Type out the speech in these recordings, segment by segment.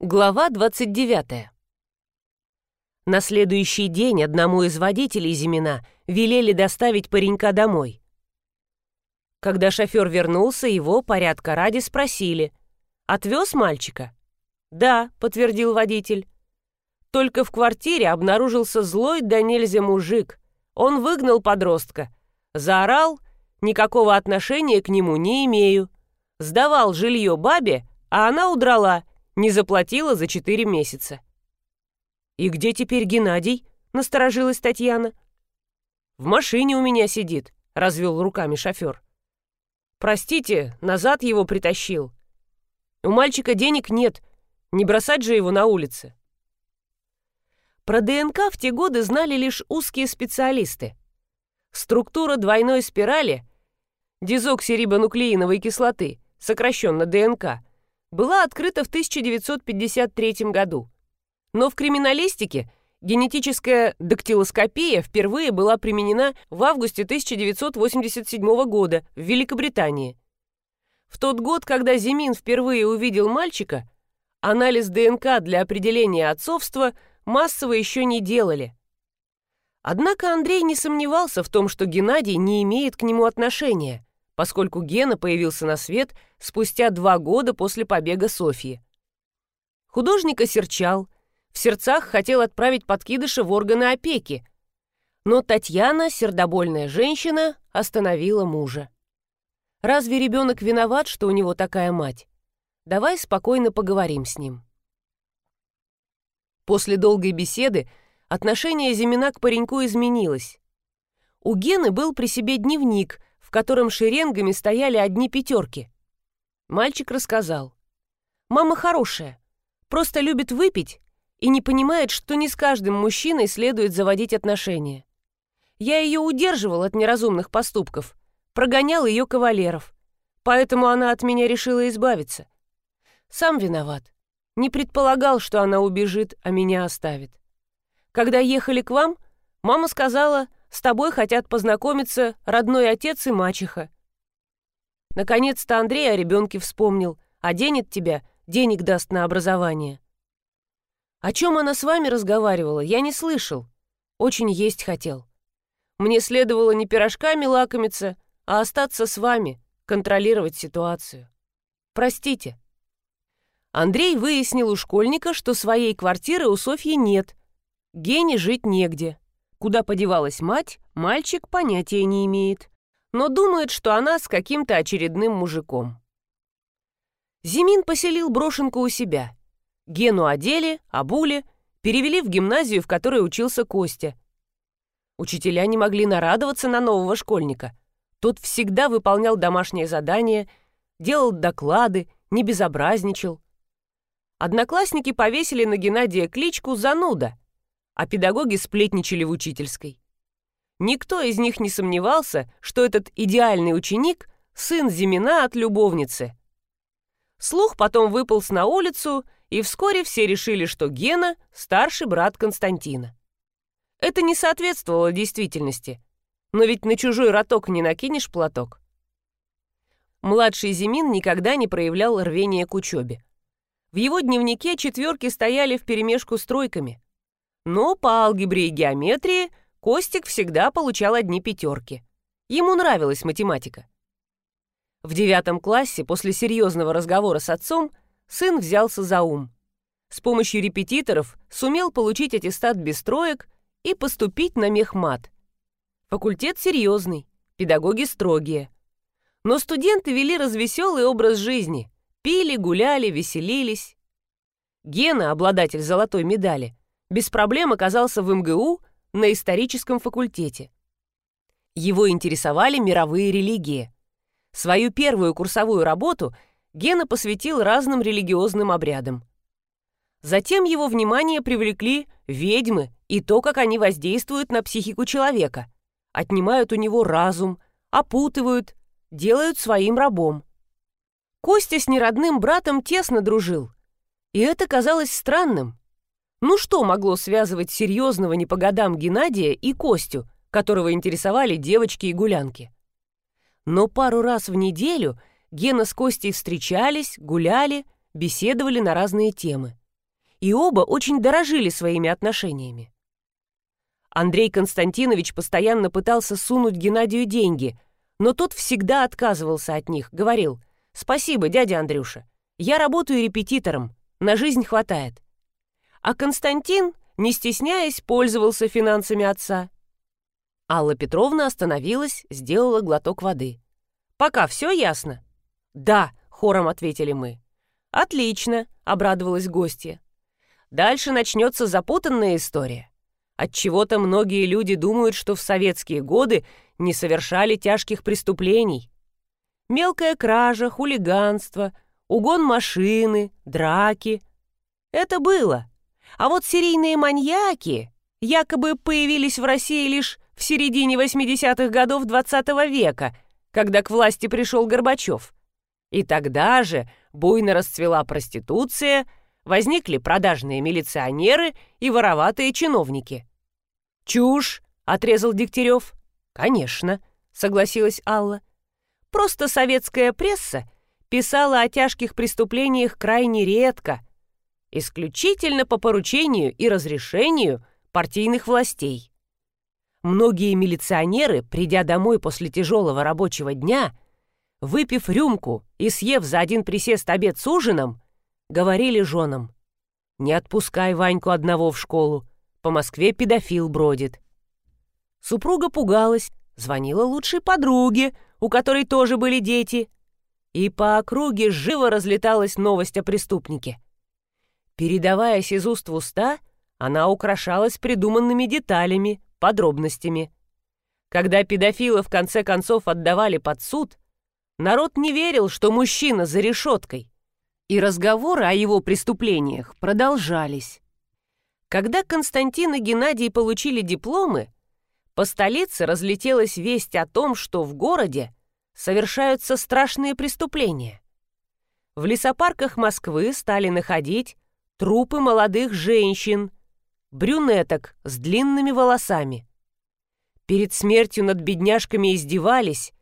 Глава 29. На следующий день одному из водителей Зимина велели доставить паренька домой. Когда шофер вернулся, его порядка ради спросили. «Отвез мальчика?» «Да», — подтвердил водитель. Только в квартире обнаружился злой да нельзя мужик. Он выгнал подростка. Заорал, никакого отношения к нему не имею. Сдавал жилье бабе, а она удрала — не заплатила за четыре месяца. «И где теперь Геннадий?» — насторожилась Татьяна. «В машине у меня сидит», — развел руками шофер. «Простите, назад его притащил. У мальчика денег нет, не бросать же его на улице». Про ДНК в те годы знали лишь узкие специалисты. Структура двойной спирали, дезоксирибонуклеиновой кислоты, сокращенно ДНК, была открыта в 1953 году. Но в криминалистике генетическая дактилоскопия впервые была применена в августе 1987 года в Великобритании. В тот год, когда Зимин впервые увидел мальчика, анализ ДНК для определения отцовства массово еще не делали. Однако Андрей не сомневался в том, что Геннадий не имеет к нему отношения поскольку Гена появился на свет спустя два года после побега Софьи. Художник осерчал, в сердцах хотел отправить подкидыша в органы опеки, но Татьяна, сердобольная женщина, остановила мужа. «Разве ребенок виноват, что у него такая мать? Давай спокойно поговорим с ним». После долгой беседы отношение Зимина к пареньку изменилось. У Гены был при себе дневник, котором шеренгами стояли одни пятерки. Мальчик рассказал. «Мама хорошая, просто любит выпить и не понимает, что не с каждым мужчиной следует заводить отношения. Я ее удерживал от неразумных поступков, прогонял ее кавалеров, поэтому она от меня решила избавиться. Сам виноват. Не предполагал, что она убежит, а меня оставит. Когда ехали к вам, мама сказала, с тобой хотят познакомиться родной отец и мачеха. Наконец-то Андрей о ребенке вспомнил, оденет тебя, денег даст на образование. О чем она с вами разговаривала, я не слышал. Очень есть хотел. Мне следовало не пирожками лакомиться, а остаться с вами, контролировать ситуацию. Простите. Андрей выяснил у школьника, что своей квартиры у Софьи нет. Гене жить негде. Куда подевалась мать, мальчик понятия не имеет, но думает, что она с каким-то очередным мужиком. Зимин поселил брошенку у себя. Гену одели, обули, перевели в гимназию, в которой учился Костя. Учителя не могли нарадоваться на нового школьника. Тот всегда выполнял домашние задания, делал доклады, не безобразничал. Одноклассники повесили на Геннадия кличку «Зануда», а педагоги сплетничали в учительской. Никто из них не сомневался, что этот идеальный ученик — сын Зимина от любовницы. Слух потом выполз на улицу, и вскоре все решили, что Гена — старший брат Константина. Это не соответствовало действительности, но ведь на чужой роток не накинешь платок. Младший Зимин никогда не проявлял рвения к учебе. В его дневнике четверки стояли вперемешку с тройками. Но по алгебре и геометрии Костик всегда получал одни пятерки. Ему нравилась математика. В девятом классе после серьезного разговора с отцом сын взялся за ум. С помощью репетиторов сумел получить аттестат без троек и поступить на мехмат. Факультет серьезный, педагоги строгие. Но студенты вели развеселый образ жизни. Пили, гуляли, веселились. Гена, обладатель золотой медали, без проблем оказался в МГУ на историческом факультете. Его интересовали мировые религии. Свою первую курсовую работу Гена посвятил разным религиозным обрядам. Затем его внимание привлекли ведьмы и то, как они воздействуют на психику человека, отнимают у него разум, опутывают, делают своим рабом. Костя с неродным братом тесно дружил, и это казалось странным. Ну что могло связывать серьезного не по годам Геннадия и Костю, которого интересовали девочки и гулянки? Но пару раз в неделю Гена с Костей встречались, гуляли, беседовали на разные темы. и оба очень дорожили своими отношениями. Андрей Константинович постоянно пытался сунуть Геннадию деньги, но тот всегда отказывался от них, говорил «Спасибо, дядя Андрюша, я работаю репетитором, на жизнь хватает». А Константин, не стесняясь, пользовался финансами отца. Алла Петровна остановилась, сделала глоток воды. «Пока все ясно?» «Да», — хором ответили мы. «Отлично», — обрадовалась гостья. «Дальше начнется запутанная история. Отчего-то многие люди думают, что в советские годы не совершали тяжких преступлений. Мелкая кража, хулиганство, угон машины, драки. Это было. А вот серийные маньяки якобы появились в России лишь в середине 80-х годов XX -го века, когда к власти пришел Горбачев. И тогда же буйно расцвела проституция, возникли продажные милиционеры и вороватые чиновники. «Чушь!» — отрезал Дегтярев. «Конечно», — согласилась Алла. «Просто советская пресса писала о тяжких преступлениях крайне редко, исключительно по поручению и разрешению партийных властей. Многие милиционеры, придя домой после тяжелого рабочего дня, выпив рюмку и съев за один присест обед с ужином, говорили женам, «Не отпускай Ваньку одного в школу, по Москве педофил бродит». Супруга пугалась, звонила лучшей подруге, у которой тоже были дети, и по округе живо разлеталась новость о преступнике. Передаваясь из уст в уста, она украшалась придуманными деталями, подробностями. Когда педофила в конце концов отдавали под суд, народ не верил, что мужчина за решеткой, и разговоры о его преступлениях продолжались. Когда Константин и Геннадий получили дипломы, по столице разлетелась весть о том, что в городе совершаются страшные преступления. В лесопарках Москвы стали находить трупы молодых женщин, брюнеток с длинными волосами. Перед смертью над бедняжками издевались,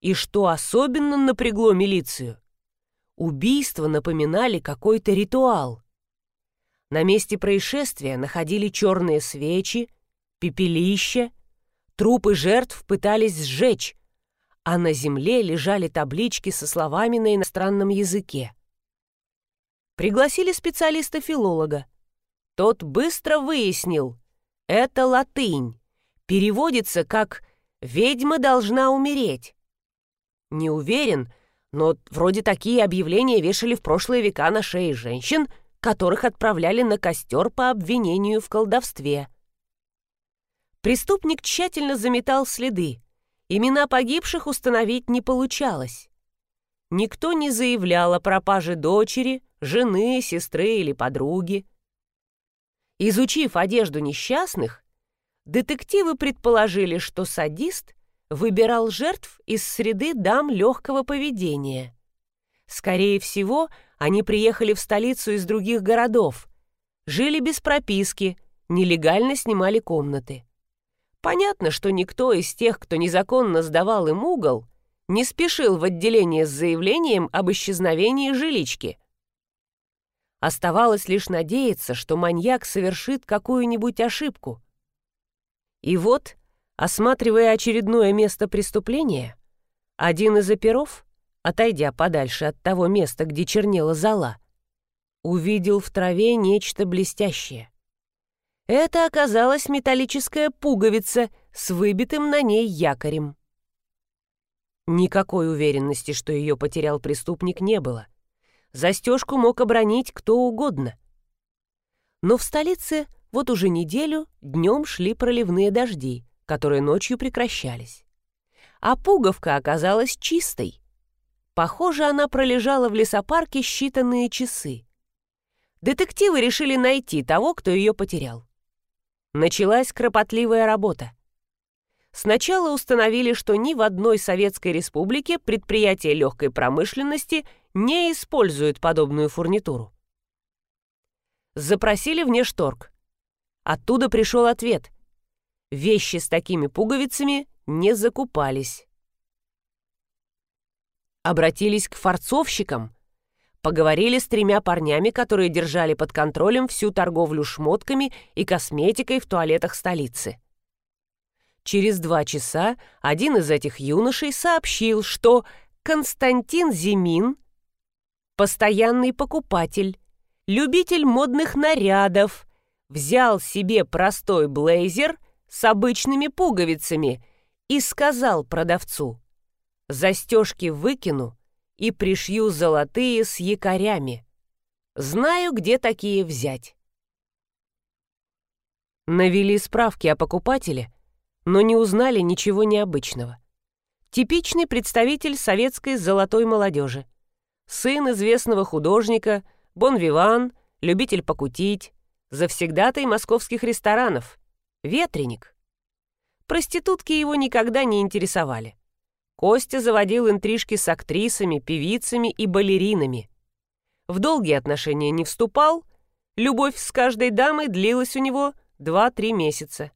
и что особенно напрягло милицию, убийства напоминали какой-то ритуал. На месте происшествия находили черные свечи, пепелища, трупы жертв пытались сжечь, а на земле лежали таблички со словами на иностранном языке. Пригласили специалиста-филолога. Тот быстро выяснил, это латынь, переводится как «ведьма должна умереть». Не уверен, но вроде такие объявления вешали в прошлые века на шеи женщин, которых отправляли на костер по обвинению в колдовстве. Преступник тщательно заметал следы. Имена погибших установить не получалось. Никто не заявлял о пропаже дочери, жены, сестры или подруги. Изучив одежду несчастных, детективы предположили, что садист выбирал жертв из среды дам легкого поведения. Скорее всего, они приехали в столицу из других городов, жили без прописки, нелегально снимали комнаты. Понятно, что никто из тех, кто незаконно сдавал им угол, не спешил в отделение с заявлением об исчезновении жилички. Оставалось лишь надеяться, что маньяк совершит какую-нибудь ошибку. И вот, осматривая очередное место преступления, один из оперов, отойдя подальше от того места, где чернела зала, увидел в траве нечто блестящее. Это оказалась металлическая пуговица с выбитым на ней якорем. Никакой уверенности, что ее потерял преступник, не было — застежку мог обронить кто угодно. Но в столице вот уже неделю днем шли проливные дожди, которые ночью прекращались. А пуговка оказалась чистой. Похоже, она пролежала в лесопарке считанные часы. Детективы решили найти того, кто ее потерял. Началась кропотливая работа. Сначала установили, что ни в одной Советской Республике предприятия легкой промышленности не используют подобную фурнитуру. Запросили внешторг. Оттуда пришел ответ. Вещи с такими пуговицами не закупались. Обратились к фарцовщикам. Поговорили с тремя парнями, которые держали под контролем всю торговлю шмотками и косметикой в туалетах столицы. Через два часа один из этих юношей сообщил, что Константин Зимин — постоянный покупатель, любитель модных нарядов, взял себе простой блейзер с обычными пуговицами и сказал продавцу «Застежки выкину и пришью золотые с якорями. Знаю, где такие взять». Навели справки о покупателе, но не узнали ничего необычного. Типичный представитель советской золотой молодежи. Сын известного художника, бонвиван, любитель покутить, завсегдатый московских ресторанов, ветреник. Проститутки его никогда не интересовали. Костя заводил интрижки с актрисами, певицами и балеринами. В долгие отношения не вступал, любовь с каждой дамой длилась у него 2-3 месяца.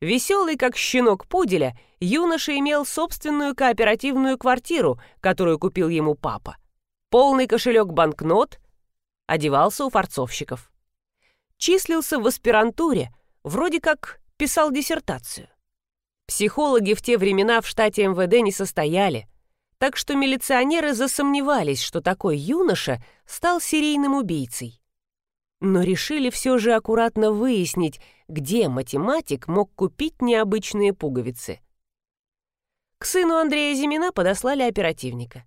Веселый, как щенок пуделя, юноша имел собственную кооперативную квартиру, которую купил ему папа. Полный кошелек банкнот, одевался у форцовщиков числился в аспирантуре, вроде как писал диссертацию. Психологи в те времена в штате МВД не состояли, так что милиционеры засомневались, что такой юноша стал серийным убийцей. Но решили все же аккуратно выяснить, где математик мог купить необычные пуговицы. К сыну Андрея Зимина подослали оперативника.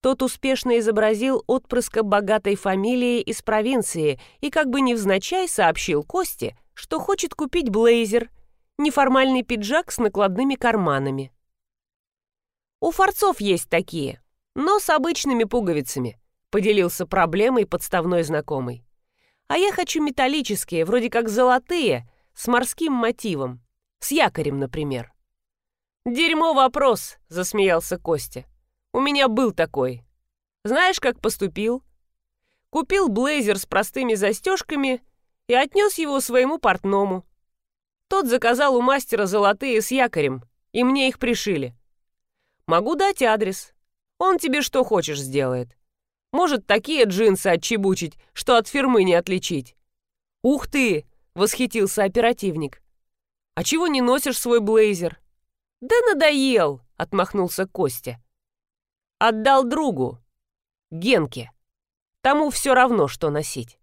Тот успешно изобразил отпрыска богатой фамилии из провинции и как бы невзначай сообщил Косте, что хочет купить блейзер, неформальный пиджак с накладными карманами. «У форцов есть такие, но с обычными пуговицами», поделился проблемой подставной знакомый. «А я хочу металлические, вроде как золотые, с морским мотивом, с якорем, например». «Дерьмо вопрос», — засмеялся Костя. У меня был такой. Знаешь, как поступил? Купил блейзер с простыми застежками и отнес его своему портному. Тот заказал у мастера золотые с якорем, и мне их пришили. Могу дать адрес. Он тебе что хочешь сделает. Может, такие джинсы отчебучить, что от фирмы не отличить. «Ух ты!» — восхитился оперативник. «А чего не носишь свой блейзер?» «Да надоел!» — отмахнулся Костя. Отдал другу. Генке. Тому все равно, что носить.